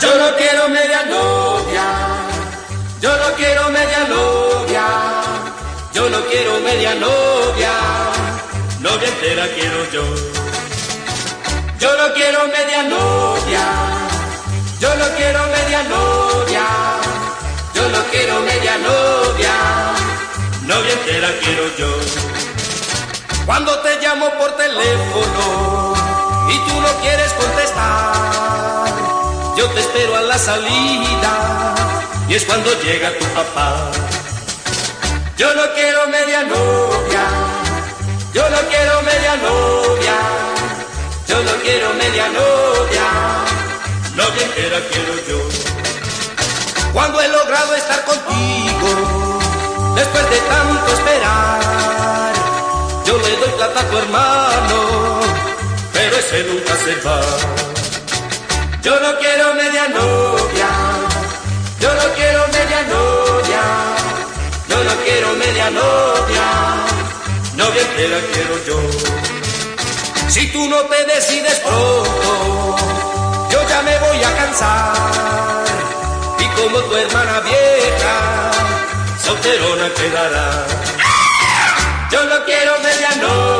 Yo no quiero media novia, yo no quiero media novia, yo no quiero media novia, novia entera quiero yo. Yo no quiero media novia, yo no quiero media novia, yo no quiero media novia, novia entera quiero yo. Cuando te llamo por teléfono y tú no quieres contestar, yo te espero a la salida y es cuando llega tu papá. Yo no quiero media novia, yo no quiero media novia, yo no quiero media novia, novia entera quiero yo. Cuando he logrado estar contigo, después de tanto esperar, yo le doy plata a tu hermano, pero ese nunca se va. Yo no quiero media novia, yo no quiero media novia, yo no quiero media novia, novia entera quiero yo. Si tú no te decides pronto, yo ya me voy a cansar. Y como tu hermana vieja, solterona quedará. Yo no quiero media novia,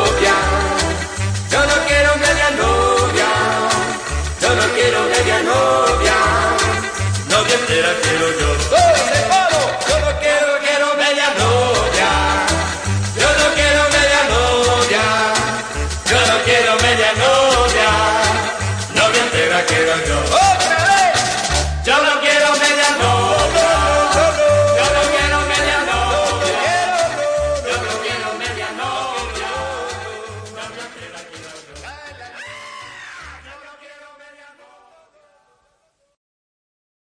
quiero yo. Yo no quiero, quiero media novia. Yo no quiero media novia. Yo no quiero media novia. Novia entera quiero yo.